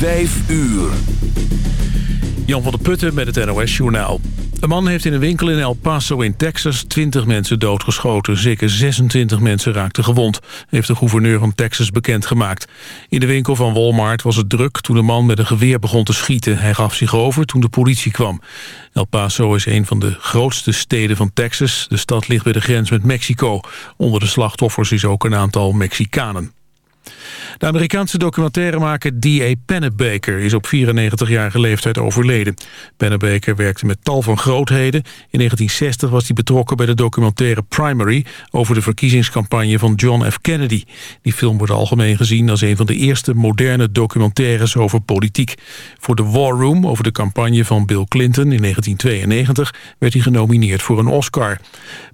Vijf uur. Jan van der Putten met het NOS Journaal. Een man heeft in een winkel in El Paso in Texas 20 mensen doodgeschoten. Zeker 26 mensen raakten gewond, heeft de gouverneur van Texas bekendgemaakt. In de winkel van Walmart was het druk toen de man met een geweer begon te schieten. Hij gaf zich over toen de politie kwam. El Paso is een van de grootste steden van Texas. De stad ligt bij de grens met Mexico. Onder de slachtoffers is ook een aantal Mexicanen. De Amerikaanse documentairemaker D.A. Pennebaker is op 94-jarige leeftijd overleden. Pennebaker werkte met tal van grootheden. In 1960 was hij betrokken bij de documentaire Primary... over de verkiezingscampagne van John F. Kennedy. Die film wordt algemeen gezien als een van de eerste moderne documentaires over politiek. Voor The War Room over de campagne van Bill Clinton in 1992... werd hij genomineerd voor een Oscar.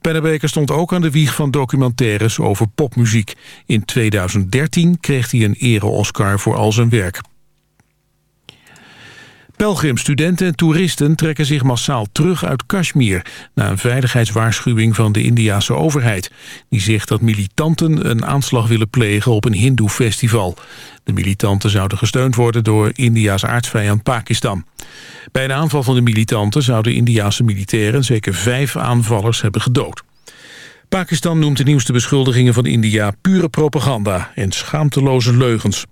Pennebaker stond ook aan de wieg van documentaires over popmuziek. In 2013 kreeg hij een ere-Oscar voor al zijn werk. Pelgrim, studenten en toeristen trekken zich massaal terug uit Kashmir... na een veiligheidswaarschuwing van de Indiase overheid. Die zegt dat militanten een aanslag willen plegen op een hindoe-festival. De militanten zouden gesteund worden door India's aardsvijand Pakistan. Bij een aanval van de militanten zouden Indiase militairen... zeker vijf aanvallers hebben gedood. Pakistan noemt de nieuwste beschuldigingen van India pure propaganda en schaamteloze leugens.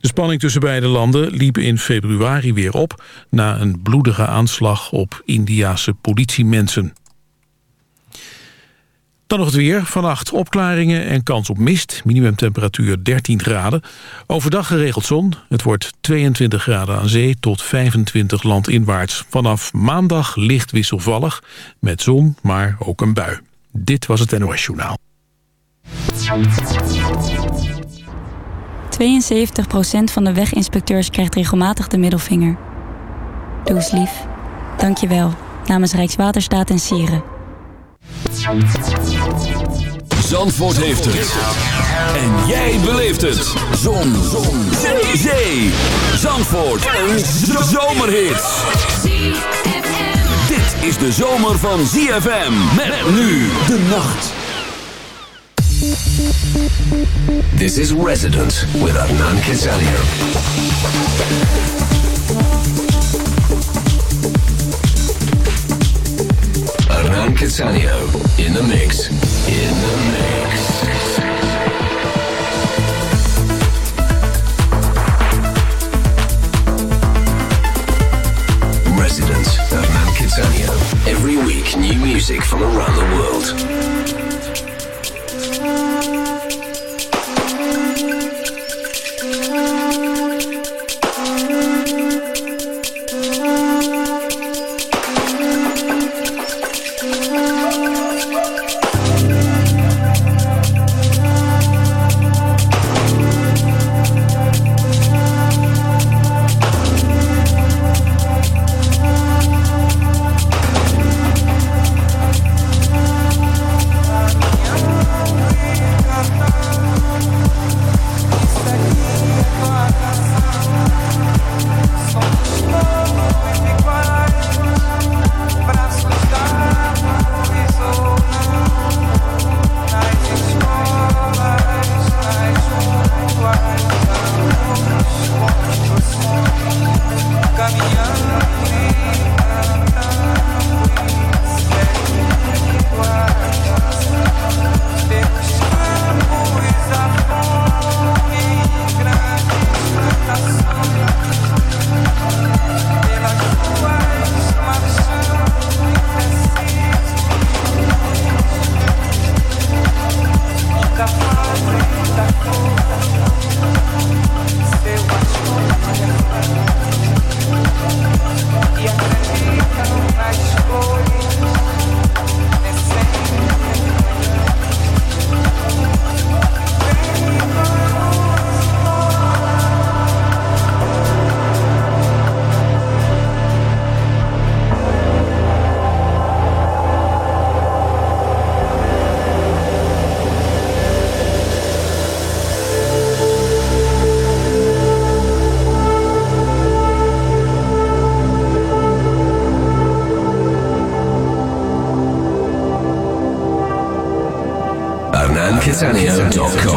De spanning tussen beide landen liep in februari weer op na een bloedige aanslag op Indiase politiemensen. Dan nog het weer. Vannacht opklaringen en kans op mist. Minimumtemperatuur 13 graden. Overdag geregeld zon. Het wordt 22 graden aan zee tot 25 landinwaarts. Vanaf maandag licht wisselvallig. Met zon, maar ook een bui. Dit was het NOS Journaal. 72% van de weginspecteurs krijgt regelmatig de middelvinger. Doe eens lief. Dank je wel. Namens Rijkswaterstaat en Sieren. Zandvoort heeft het. En jij beleeft het. Zon. Zon. Zee. Zee. Zandvoort. Een zomerhit is de zomer van ZFM. Met nu de nacht. This is Resident with Adnan Kizania. Adnan Kizania in the mix. In the mix. Resident Every week, new music from around the world. Metal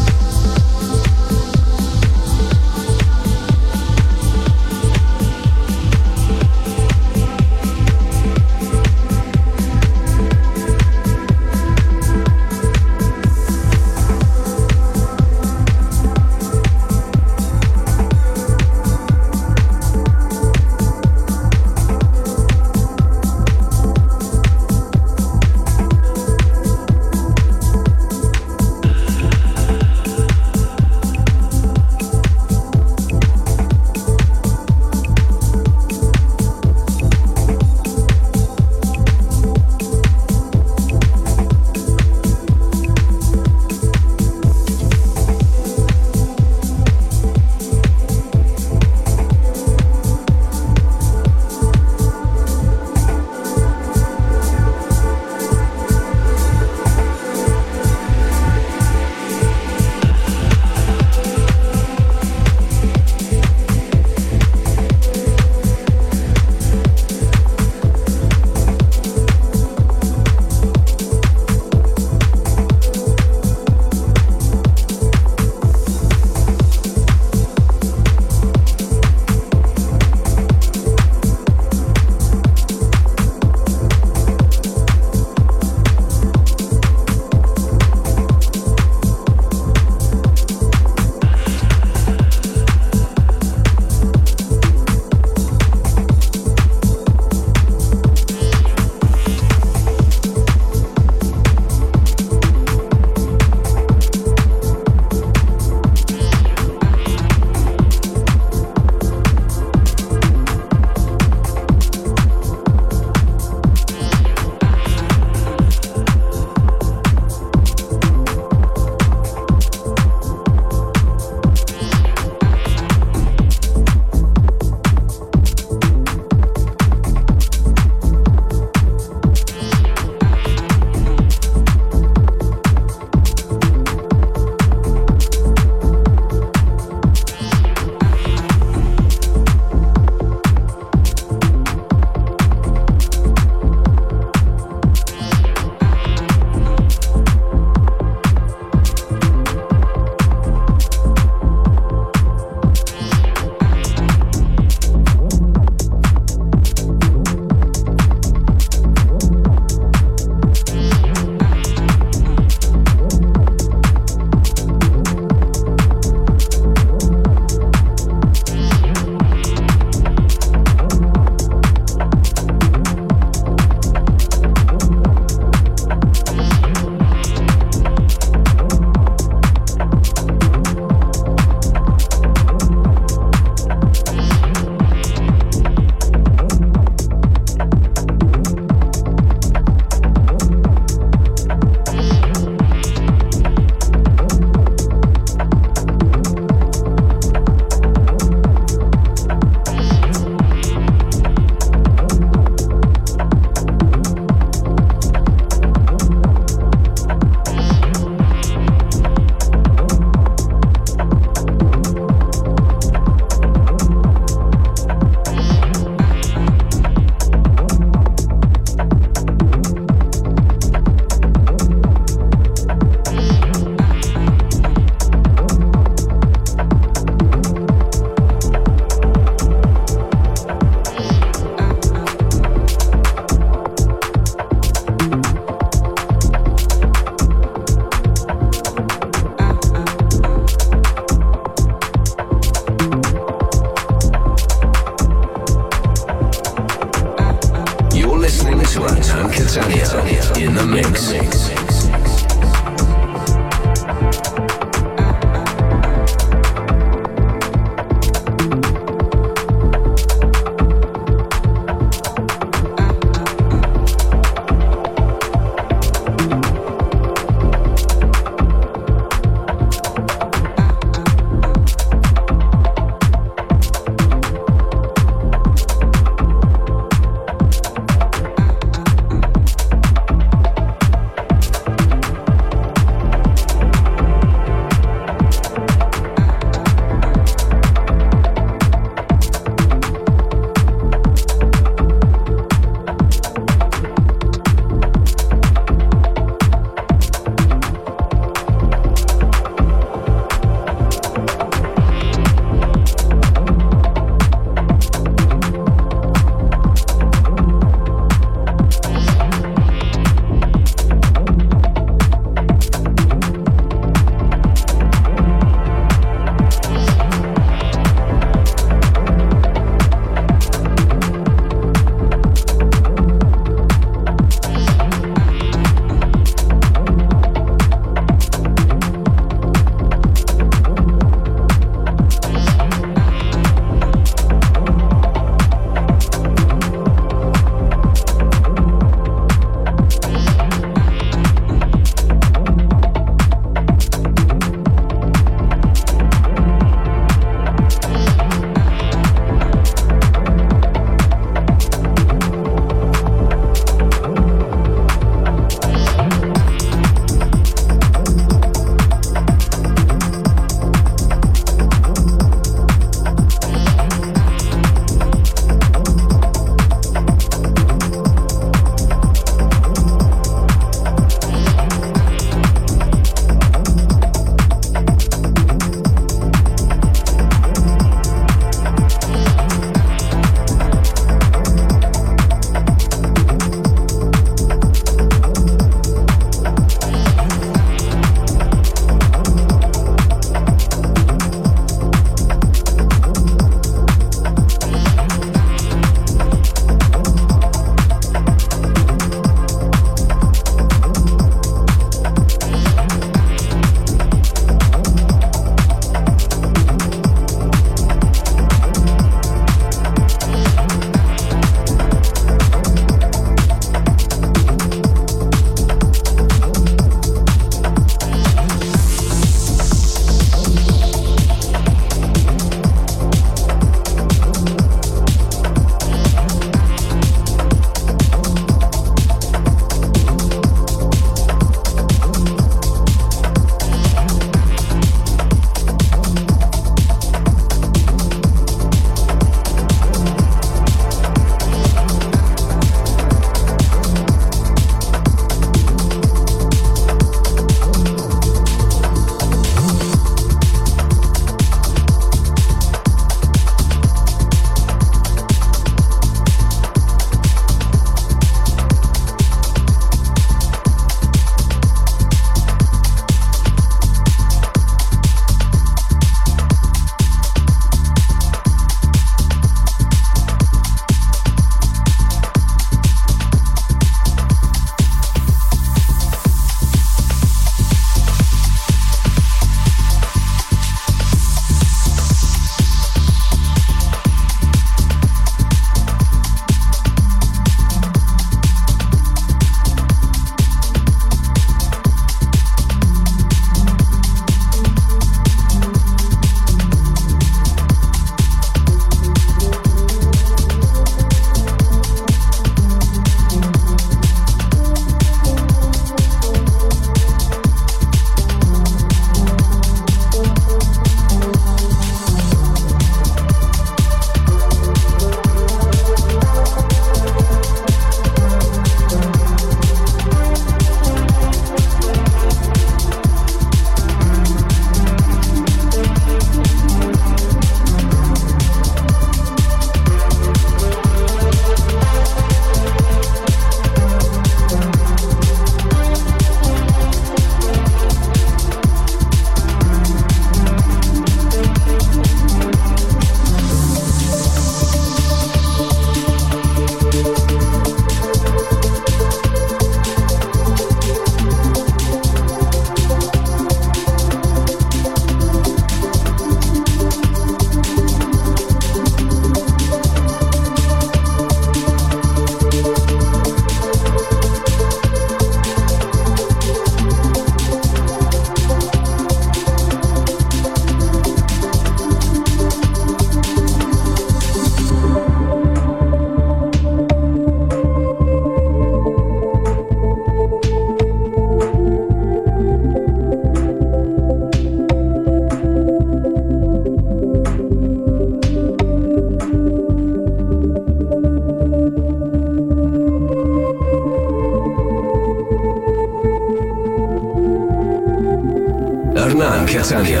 Radio.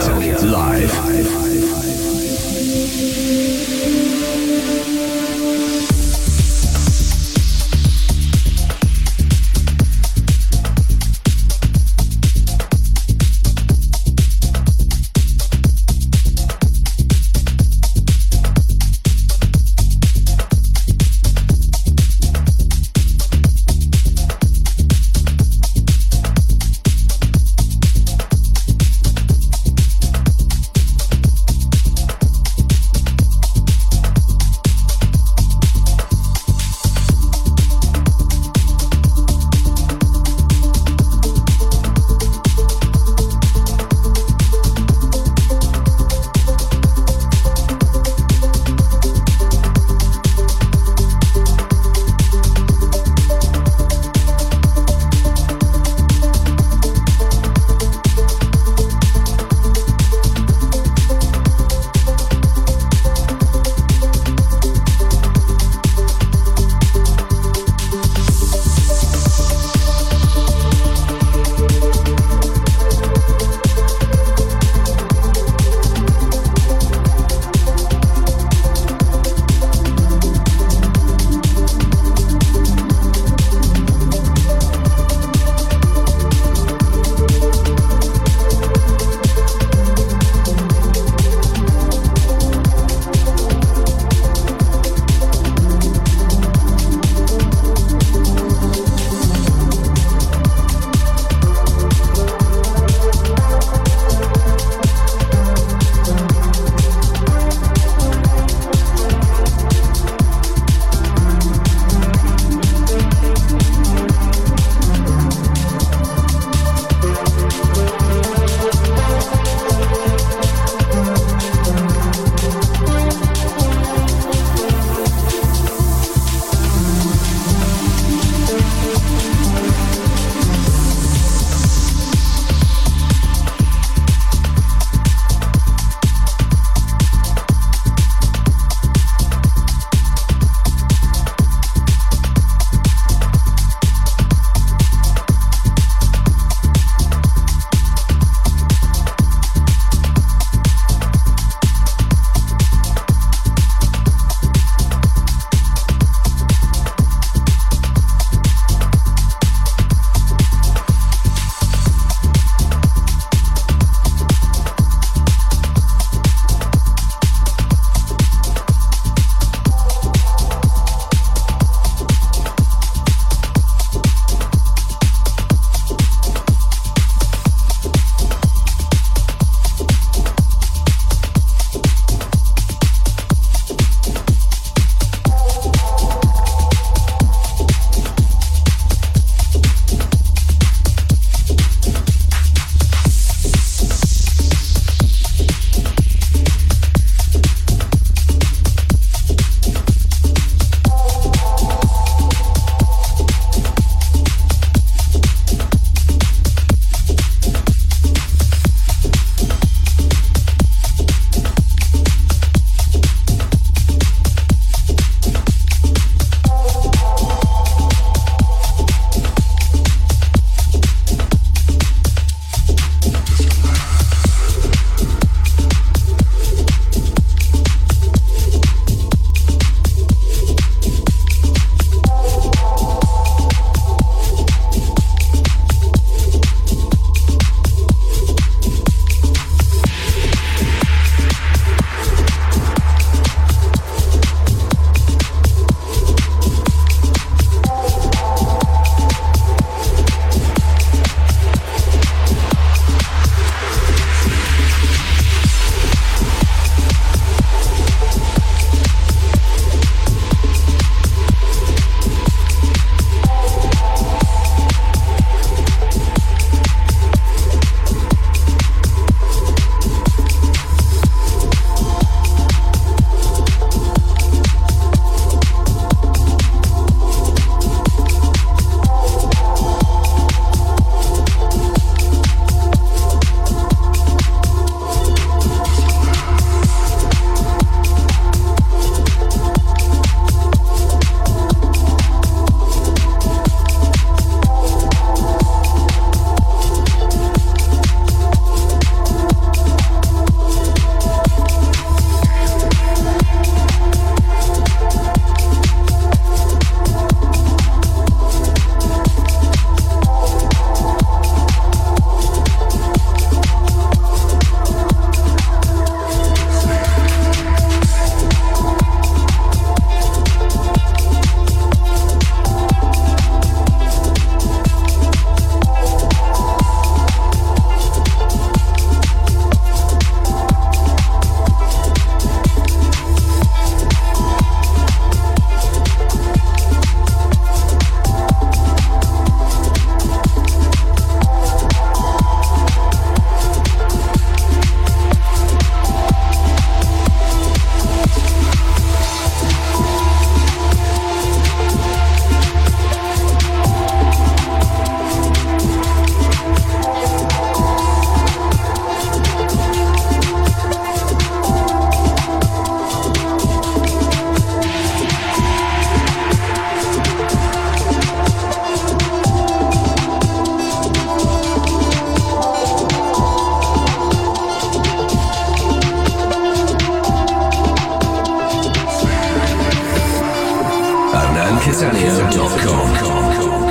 Sam Kisanian.com.